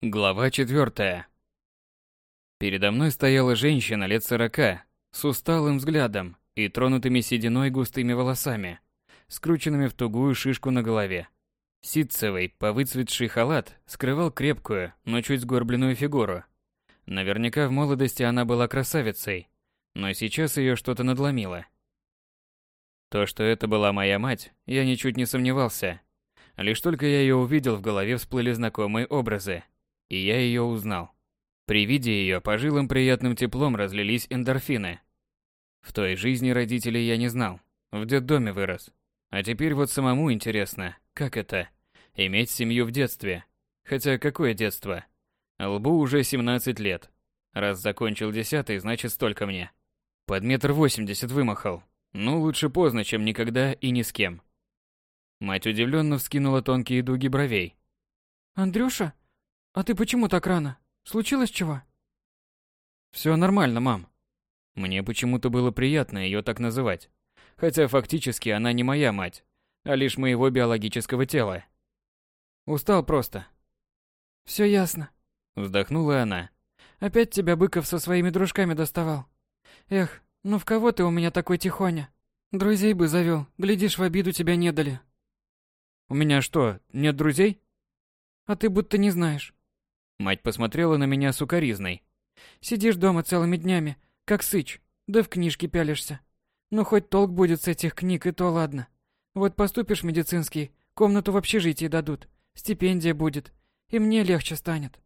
Глава четвертая. Передо мной стояла женщина лет сорока, с усталым взглядом и тронутыми сединой густыми волосами, скрученными в тугую шишку на голове. Ситцевый, повыцветший халат скрывал крепкую, но чуть сгорбленную фигуру. Наверняка в молодости она была красавицей, но сейчас ее что-то надломило. То, что это была моя мать, я ничуть не сомневался. Лишь только я ее увидел, в голове всплыли знакомые образы – и я ее узнал. При виде ее по жилам приятным теплом разлились эндорфины. В той жизни родителей я не знал, в детдоме вырос. А теперь вот самому интересно, как это – иметь семью в детстве. Хотя какое детство? Лбу уже 17 лет. Раз закончил десятый, значит столько мне. Под метр восемьдесят вымахал. Ну, лучше поздно, чем никогда и ни с кем. Мать удивленно вскинула тонкие дуги бровей. «Андрюша, «А ты почему так рано? Случилось чего?» «Все нормально, мам». Мне почему-то было приятно ее так называть. Хотя фактически она не моя мать, а лишь моего биологического тела. Устал просто. «Все ясно», — вздохнула она. «Опять тебя Быков со своими дружками доставал. Эх, ну в кого ты у меня такой тихоня? Друзей бы завел, глядишь, в обиду тебя не дали». «У меня что, нет друзей?» «А ты будто не знаешь. Мать посмотрела на меня сукоризной. Сидишь дома целыми днями, как сыч, да в книжки пялишься. Ну хоть толк будет с этих книг, и то ладно. Вот поступишь в медицинский, комнату в общежитии дадут, стипендия будет, и мне легче станет.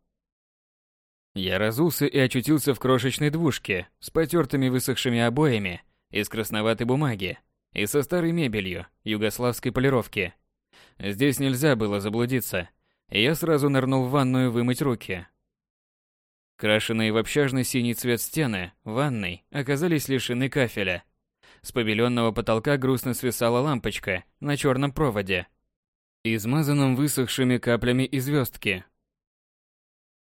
Я разулся и очутился в крошечной двушке с потертыми высохшими обоями из красноватой бумаги и со старой мебелью югославской полировки. Здесь нельзя было заблудиться – и я сразу нырнул в ванную вымыть руки. Крашеные в общажный синий цвет стены ванной оказались лишены кафеля. С побеленного потолка грустно свисала лампочка на черном проводе, измазанном высохшими каплями и звездки.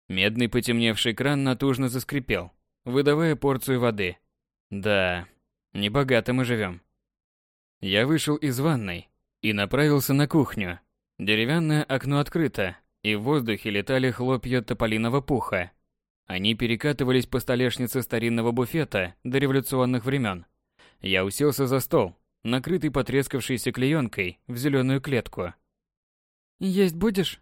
Медный потемневший кран натужно заскрипел, выдавая порцию воды. Да, небогато мы живем. Я вышел из ванной и направился на кухню, Деревянное окно открыто, и в воздухе летали хлопья тополиного пуха. Они перекатывались по столешнице старинного буфета до революционных времен. Я уселся за стол, накрытый потрескавшейся клеенкой в зеленую клетку. «Есть будешь?»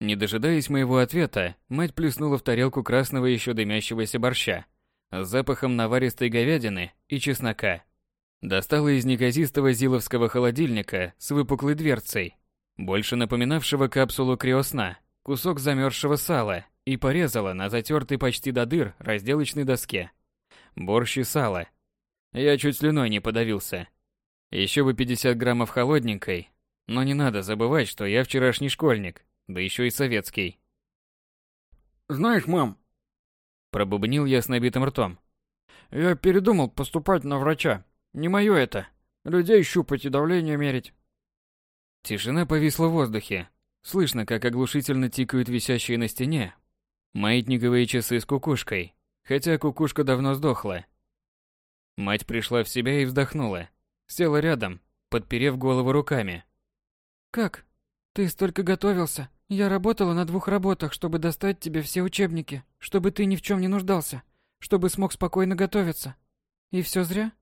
Не дожидаясь моего ответа, мать плеснула в тарелку красного еще дымящегося борща с запахом наваристой говядины и чеснока. Достала из неказистого зиловского холодильника с выпуклой дверцей больше напоминавшего капсулу криосна, кусок замерзшего сала и порезала на затертой почти до дыр разделочной доске. Борщ и сало. Я чуть слюной не подавился. Еще бы 50 граммов холодненькой, но не надо забывать, что я вчерашний школьник, да еще и советский. «Знаешь, мам...» Пробубнил я с набитым ртом. «Я передумал поступать на врача. Не мое это. Людей щупать и давление мерить. Тишина повисла в воздухе. Слышно, как оглушительно тикают висящие на стене маятниковые часы с кукушкой, хотя кукушка давно сдохла. Мать пришла в себя и вздохнула. Села рядом, подперев голову руками. «Как? Ты столько готовился. Я работала на двух работах, чтобы достать тебе все учебники, чтобы ты ни в чем не нуждался, чтобы смог спокойно готовиться. И все зря?»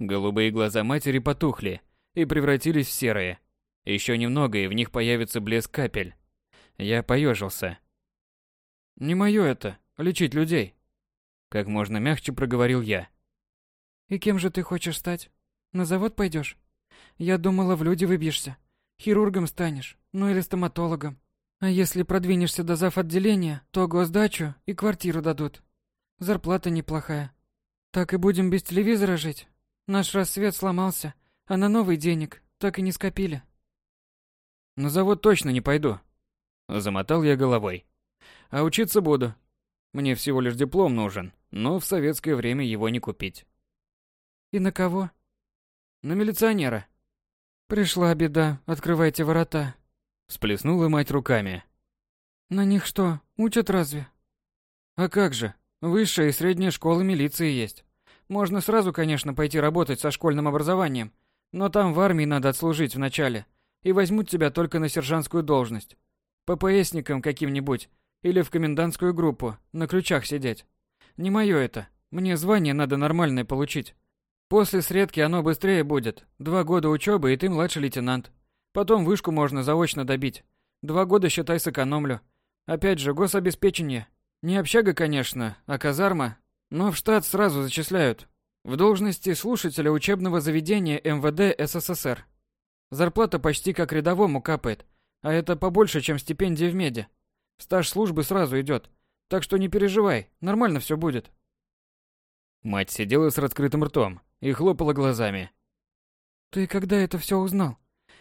Голубые глаза матери потухли и превратились в серые. Еще немного, и в них появится блеск капель. Я поежился. «Не мое это, лечить людей», — как можно мягче проговорил я. «И кем же ты хочешь стать? На завод пойдешь? Я думала, в люди выбьешься. Хирургом станешь, ну или стоматологом. А если продвинешься до зав. отделения, то госдачу и квартиру дадут. Зарплата неплохая. Так и будем без телевизора жить. Наш рассвет сломался, а на новый денег так и не скопили. На завод точно не пойду. Замотал я головой. А учиться буду. Мне всего лишь диплом нужен, но в советское время его не купить. И на кого? На милиционера. Пришла беда, открывайте ворота. Сплеснула мать руками. На них что, учат разве? А как же? Высшая и средняя школы милиции есть. Можно сразу, конечно, пойти работать со школьным образованием, но там в армии надо отслужить вначале, и возьмут тебя только на сержантскую должность. ППСником каким-нибудь или в комендантскую группу на ключах сидеть. Не мое это. Мне звание надо нормальное получить. После средки оно быстрее будет. Два года учебы, и ты младший лейтенант. Потом вышку можно заочно добить. Два года, считай, сэкономлю. Опять же, гособеспечение. Не общага, конечно, а казарма. Но в штат сразу зачисляют. В должности слушателя учебного заведения МВД СССР. Зарплата почти как рядовому капает, а это побольше, чем стипендия в меди. Стаж службы сразу идет. Так что не переживай, нормально все будет. Мать сидела с раскрытым ртом и хлопала глазами. Ты когда это все узнал?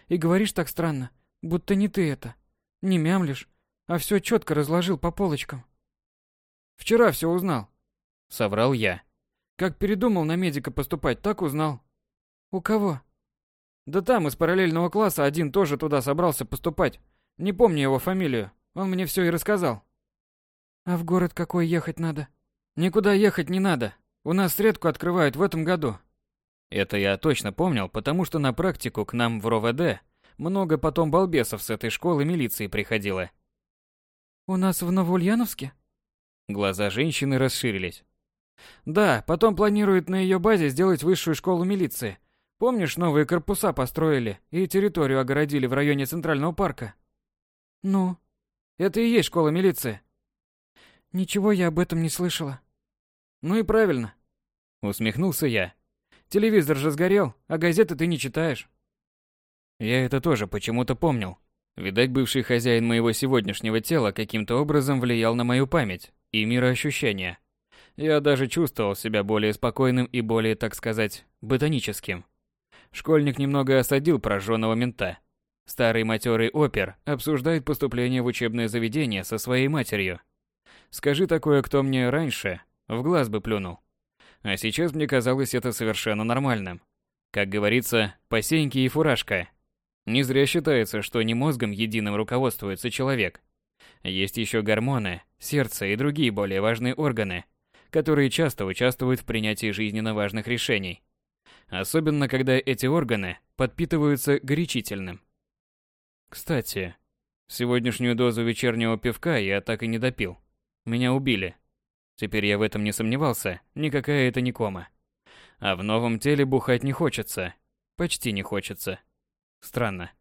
И говоришь так странно, будто не ты это. Не мямлишь, а все четко разложил по полочкам. Вчера все узнал. Соврал я. Как передумал на медика поступать, так узнал. У кого? Да там из параллельного класса один тоже туда собрался поступать. Не помню его фамилию. Он мне все и рассказал. А в город какой ехать надо? Никуда ехать не надо. У нас средку открывают в этом году. Это я точно помнил, потому что на практику к нам в РОВД много потом балбесов с этой школы милиции приходило. У нас в Новоульяновске? Глаза женщины расширились. Да, потом планируют на ее базе сделать высшую школу милиции. Помнишь, новые корпуса построили и территорию огородили в районе Центрального парка? Ну, это и есть школа милиции. Ничего я об этом не слышала. Ну и правильно. Усмехнулся я. Телевизор же сгорел, а газеты ты не читаешь. Я это тоже почему-то помнил. Видать, бывший хозяин моего сегодняшнего тела каким-то образом влиял на мою память и мироощущения. Я даже чувствовал себя более спокойным и более, так сказать, ботаническим. Школьник немного осадил прожженного мента. Старый матерый опер обсуждает поступление в учебное заведение со своей матерью. Скажи такое кто мне раньше, в глаз бы плюнул. А сейчас мне казалось это совершенно нормальным. Как говорится, посеньки и фуражка. Не зря считается, что не мозгом единым руководствуется человек. Есть еще гормоны, сердце и другие более важные органы, которые часто участвуют в принятии жизненно важных решений. Особенно, когда эти органы подпитываются горячительным. Кстати, сегодняшнюю дозу вечернего пивка я так и не допил. Меня убили. Теперь я в этом не сомневался, никакая это не кома. А в новом теле бухать не хочется. Почти не хочется. Странно.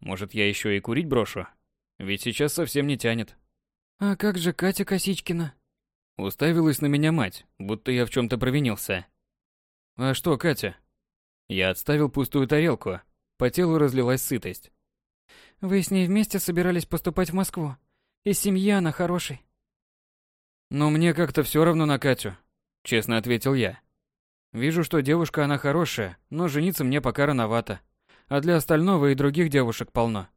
Может, я еще и курить брошу? Ведь сейчас совсем не тянет. А как же Катя Косичкина? Уставилась на меня мать, будто я в чем-то провинился. А что, Катя? Я отставил пустую тарелку. По телу разлилась сытость. Вы с ней вместе собирались поступать в Москву. Из семьи она хорошей. Но мне как-то все равно на Катю, честно ответил я. Вижу, что девушка она хорошая, но жениться мне пока рановато. А для остального и других девушек полно.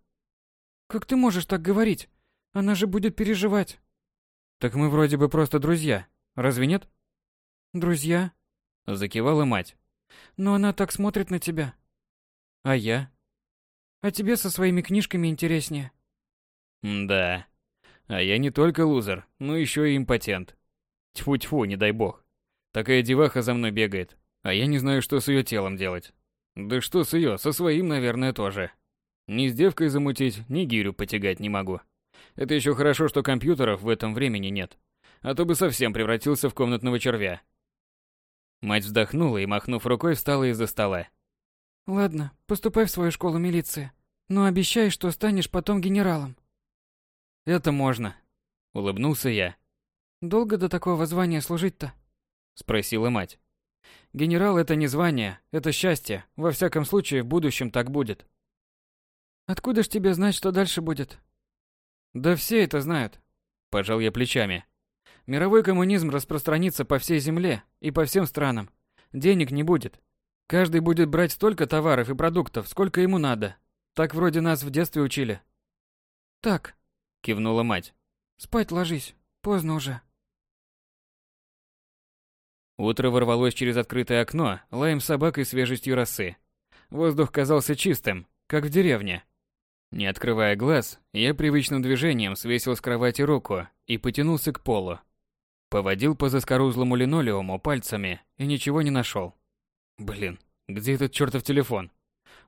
Как ты можешь так говорить? Она же будет переживать. Так мы вроде бы просто друзья. Разве нет? Друзья? Закивала мать. Но она так смотрит на тебя. А я? А тебе со своими книжками интереснее. Да. А я не только лузер, но еще и импотент. Тьфу-тьфу, не дай бог. Такая деваха за мной бегает, а я не знаю, что с ее телом делать. Да что с ее, со своим, наверное, тоже. Ни с девкой замутить, ни гирю потягать не могу. Это еще хорошо, что компьютеров в этом времени нет. А то бы совсем превратился в комнатного червя. Мать вздохнула и, махнув рукой, встала из-за стола. Ладно, поступай в свою школу милиции. Но обещай, что станешь потом генералом. Это можно. Улыбнулся я. Долго до такого звания служить-то? Спросила мать. Генерал это не звание, это счастье. Во всяком случае, в будущем так будет. Откуда ж тебе знать, что дальше будет? Да все это знают. Пожал я плечами. Мировой коммунизм распространится по всей земле и по всем странам. Денег не будет. Каждый будет брать столько товаров и продуктов, сколько ему надо. Так вроде нас в детстве учили. Так, кивнула мать. Спать ложись, поздно уже. Утро ворвалось через открытое окно, лаем собак и свежестью росы. Воздух казался чистым, как в деревне. Не открывая глаз, я привычным движением свесил с кровати руку и потянулся к полу. Поводил по заскорузлому линолеуму пальцами и ничего не нашел. Блин, где этот чертов телефон?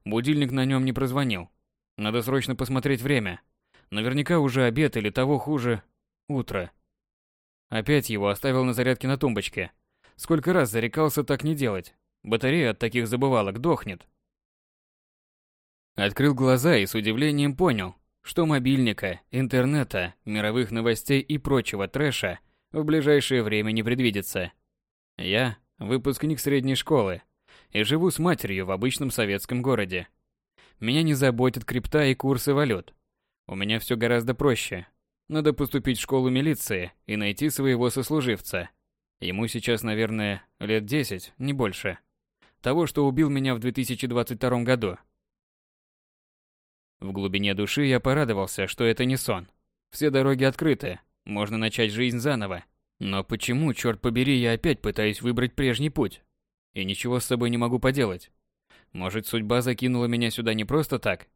Будильник на нем не прозвонил. Надо срочно посмотреть время. Наверняка уже обед или того хуже – утро. Опять его оставил на зарядке на тумбочке. Сколько раз зарекался так не делать. Батарея от таких забывалок дохнет. Открыл глаза и с удивлением понял, что мобильника, интернета, мировых новостей и прочего трэша в ближайшее время не предвидится. Я – выпускник средней школы и живу с матерью в обычном советском городе. Меня не заботят крипта и курсы валют. У меня все гораздо проще. Надо поступить в школу милиции и найти своего сослуживца. Ему сейчас, наверное, лет 10, не больше. Того, что убил меня в 2022 году. В глубине души я порадовался, что это не сон. Все дороги открыты, можно начать жизнь заново. Но почему, черт побери, я опять пытаюсь выбрать прежний путь? И ничего с собой не могу поделать. Может, судьба закинула меня сюда не просто так?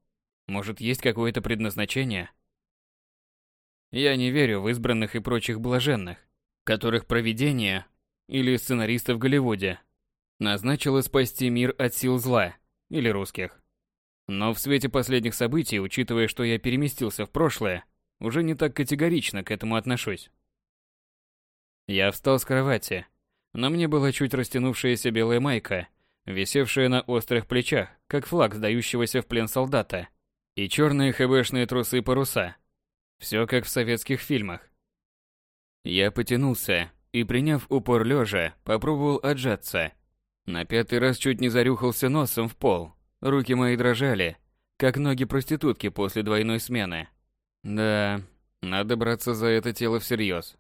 Может, есть какое-то предназначение? Я не верю в избранных и прочих блаженных, которых провидение или сценаристы в Голливуде назначило спасти мир от сил зла или русских. Но в свете последних событий, учитывая, что я переместился в прошлое, уже не так категорично к этому отношусь. Я встал с кровати. На мне была чуть растянувшаяся белая майка, висевшая на острых плечах, как флаг сдающегося в плен солдата, и черные хэбэшные трусы-паруса. Все как в советских фильмах. Я потянулся и, приняв упор лежа, попробовал отжаться. На пятый раз чуть не зарюхался носом в пол, Руки мои дрожали, как ноги проститутки после двойной смены. Да, надо браться за это тело всерьез.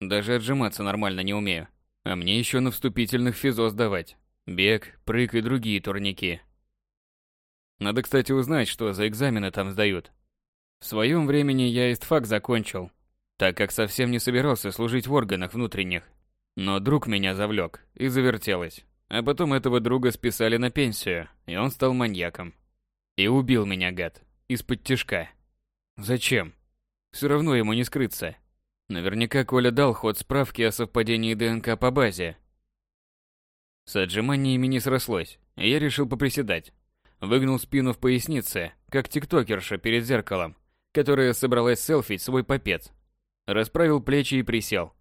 Даже отжиматься нормально не умею. А мне еще на вступительных физо сдавать. Бег, прыг и другие турники. Надо, кстати, узнать, что за экзамены там сдают. В своем времени я истфак закончил, так как совсем не собирался служить в органах внутренних. Но друг меня завлек, и завертелось. А потом этого друга списали на пенсию, и он стал маньяком. И убил меня, гад, из-под тяжка. Зачем? Все равно ему не скрыться. Наверняка Коля дал ход справки о совпадении ДНК по базе. С отжиманиями не срослось, и я решил поприседать. Выгнул спину в пояснице, как тиктокерша перед зеркалом, которая собралась селфить свой попец. Расправил плечи и присел.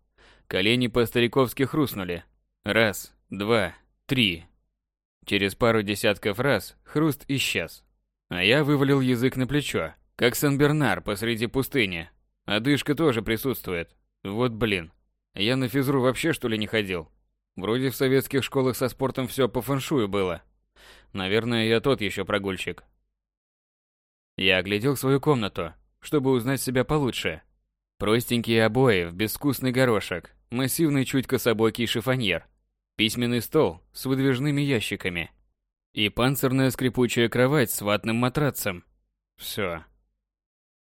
Колени по-стариковски хрустнули. Раз, два, Три. Через пару десятков раз хруст исчез. А я вывалил язык на плечо, как Сан-Бернар посреди пустыни. Одышка тоже присутствует. Вот блин. Я на физру вообще что ли не ходил? Вроде в советских школах со спортом все по фэншую было. Наверное, я тот еще прогульщик. Я оглядел свою комнату, чтобы узнать себя получше. Простенькие обои в безвкусный горошек, массивный чуть кособокий шифоньер – письменный стол с выдвижными ящиками и панцирная скрипучая кровать с ватным матрацем. Все.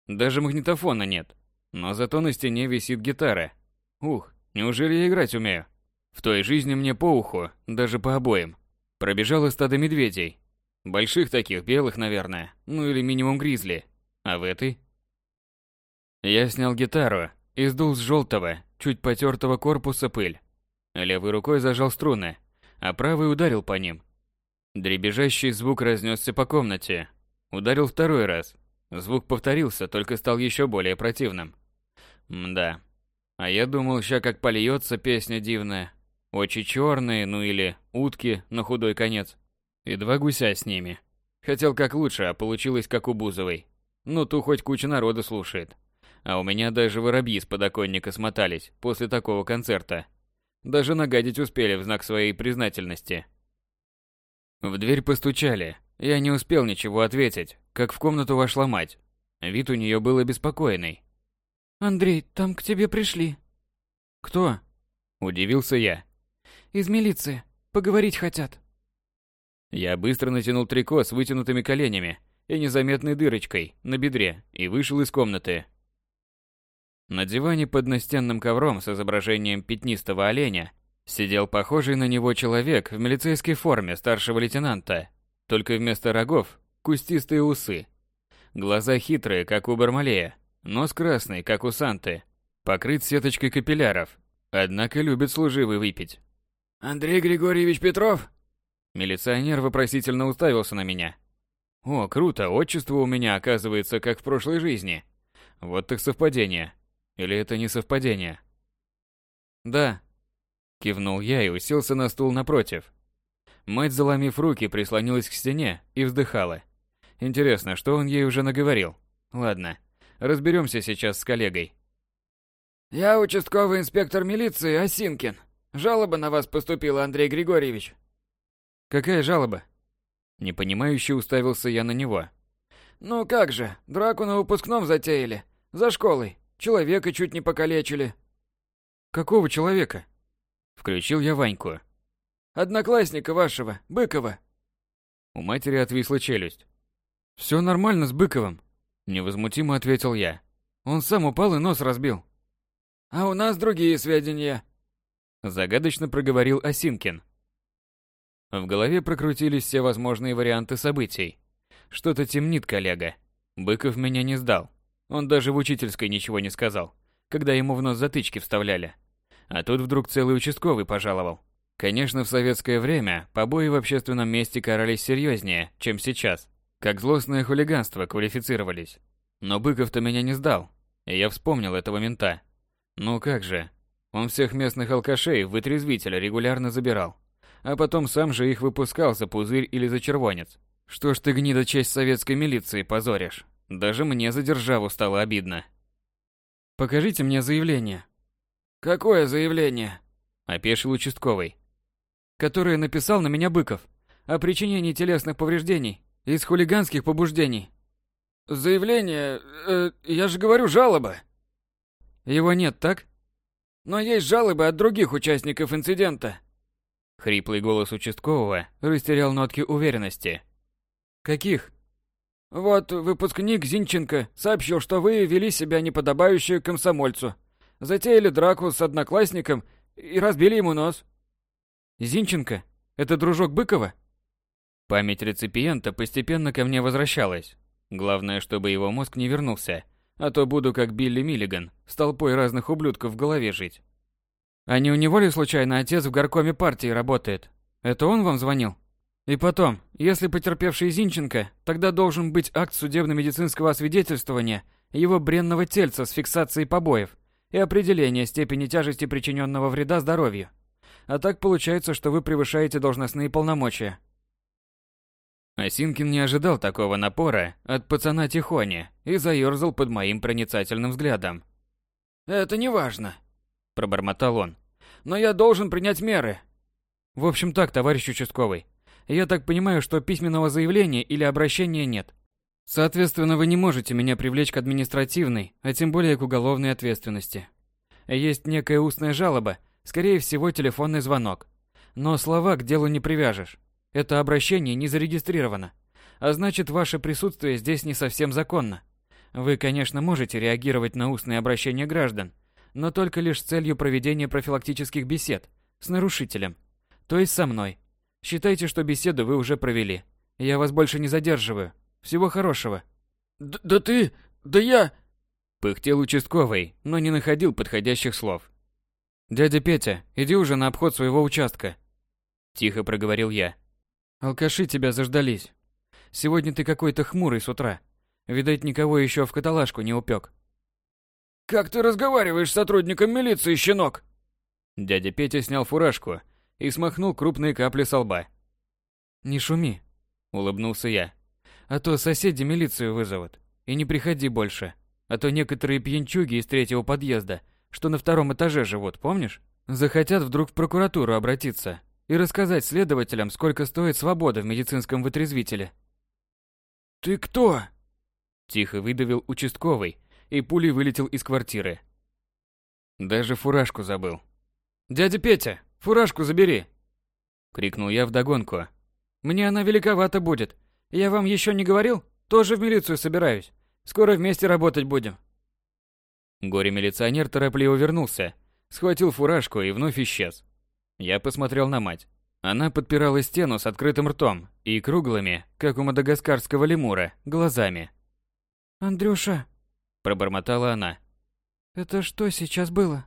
Даже магнитофона нет, но зато на стене висит гитара. Ух, неужели я играть умею? В той жизни мне по уху, даже по обоим. Пробежало стадо медведей. Больших таких, белых, наверное, ну или минимум гризли. А в этой? Я снял гитару и сдул с желтого, чуть потертого корпуса пыль. Левой рукой зажал струны, а правой ударил по ним. Дребезжащий звук разнесся по комнате. Ударил второй раз. Звук повторился, только стал еще более противным. Мда. А я думал, ща как польется песня дивная. Очи черные, ну или утки на худой конец. И два гуся с ними. Хотел как лучше, а получилось как у Бузовой. Ну, ту хоть куча народа слушает. А у меня даже воробьи с подоконника смотались после такого концерта. Даже нагадить успели в знак своей признательности. В дверь постучали. Я не успел ничего ответить, как в комнату вошла мать. Вид у нее был обеспокоенный. «Андрей, там к тебе пришли». «Кто?» Удивился я. «Из милиции. Поговорить хотят». Я быстро натянул трико с вытянутыми коленями и незаметной дырочкой на бедре и вышел из комнаты. На диване под настенным ковром с изображением пятнистого оленя сидел похожий на него человек в милицейской форме старшего лейтенанта, только вместо рогов – кустистые усы. Глаза хитрые, как у Бармалея, нос красный, как у Санты, покрыт сеточкой капилляров, однако любит служивый выпить. «Андрей Григорьевич Петров?» Милиционер вопросительно уставился на меня. «О, круто, отчество у меня оказывается, как в прошлой жизни. Вот так совпадение. Или это не совпадение? Да. Кивнул я и уселся на стул напротив. Мать, заломив руки, прислонилась к стене и вздыхала. Интересно, что он ей уже наговорил? Ладно, разберемся сейчас с коллегой. Я участковый инспектор милиции Осинкин. Жалоба на вас поступила, Андрей Григорьевич. Какая жалоба? Непонимающе уставился я на него. Ну как же, драку на выпускном затеяли. За школой. Человека чуть не покалечили. Какого человека? Включил я Ваньку. Одноклассника вашего, Быкова. У матери отвисла челюсть. Все нормально с Быковым, невозмутимо ответил я. Он сам упал и нос разбил. А у нас другие сведения. Загадочно проговорил Осинкин. В голове прокрутились все возможные варианты событий. Что-то темнит коллега. Быков меня не сдал. Он даже в учительской ничего не сказал, когда ему в нос затычки вставляли. А тут вдруг целый участковый пожаловал. Конечно, в советское время побои в общественном месте карались серьезнее, чем сейчас. Как злостное хулиганство квалифицировались. Но Быков-то меня не сдал. И я вспомнил этого мента. Ну как же. Он всех местных алкашей в вытрезвителя регулярно забирал. А потом сам же их выпускал за пузырь или за червонец. Что ж ты, гнида, честь советской милиции позоришь? Даже мне за державу стало обидно. Покажите мне заявление. Какое заявление? Опешил участковый. Которое написал на меня Быков. О причинении телесных повреждений из хулиганских побуждений. Заявление... Э, я же говорю, жалоба. Его нет, так? Но есть жалобы от других участников инцидента. Хриплый голос участкового растерял нотки уверенности. Каких? Вот выпускник Зинченко сообщил, что вы вели себя неподобающе комсомольцу. Затеяли драку с одноклассником и разбили ему нос. Зинченко? Это дружок Быкова? Память реципиента постепенно ко мне возвращалась. Главное, чтобы его мозг не вернулся, а то буду как Билли Миллиган, с толпой разных ублюдков в голове жить. А не у него ли случайно отец в горкоме партии работает? Это он вам звонил? И потом, если потерпевший Зинченко, тогда должен быть акт судебно-медицинского освидетельствования его бренного тельца с фиксацией побоев и определения степени тяжести причиненного вреда здоровью. А так получается, что вы превышаете должностные полномочия. Осинкин не ожидал такого напора от пацана Тихони и заерзал под моим проницательным взглядом. «Это не важно», – пробормотал он. «Но я должен принять меры». «В общем так, товарищ участковый. Я так понимаю, что письменного заявления или обращения нет. Соответственно, вы не можете меня привлечь к административной, а тем более к уголовной ответственности. Есть некая устная жалоба, скорее всего, телефонный звонок. Но слова к делу не привяжешь. Это обращение не зарегистрировано. А значит, ваше присутствие здесь не совсем законно. Вы, конечно, можете реагировать на устные обращения граждан, но только лишь с целью проведения профилактических бесед с нарушителем, то есть со мной. Считайте, что беседу вы уже провели. Я вас больше не задерживаю. Всего хорошего. Да, да ты, да я... Пыхтел участковый, но не находил подходящих слов. «Дядя Петя, иди уже на обход своего участка», – тихо проговорил я. «Алкаши тебя заждались. Сегодня ты какой-то хмурый с утра. Видать, никого еще в каталажку не упек». «Как ты разговариваешь с сотрудником милиции, щенок?» Дядя Петя снял фуражку и смахнул крупные капли со лба. «Не шуми», — улыбнулся я. «А то соседи милицию вызовут. И не приходи больше. А то некоторые пьянчуги из третьего подъезда, что на втором этаже живут, помнишь? Захотят вдруг в прокуратуру обратиться и рассказать следователям, сколько стоит свобода в медицинском вытрезвителе». «Ты кто?» Тихо выдавил участковый и пулей вылетел из квартиры. Даже фуражку забыл. «Дядя Петя, Фуражку забери!» Крикнул я вдогонку. «Мне она великовата будет. Я вам еще не говорил? Тоже в милицию собираюсь. Скоро вместе работать будем». Горе-милиционер торопливо вернулся, схватил фуражку и вновь исчез. Я посмотрел на мать. Она подпирала стену с открытым ртом и круглыми, как у мадагаскарского лемура, глазами. «Андрюша», – пробормотала она. «Это что сейчас было?»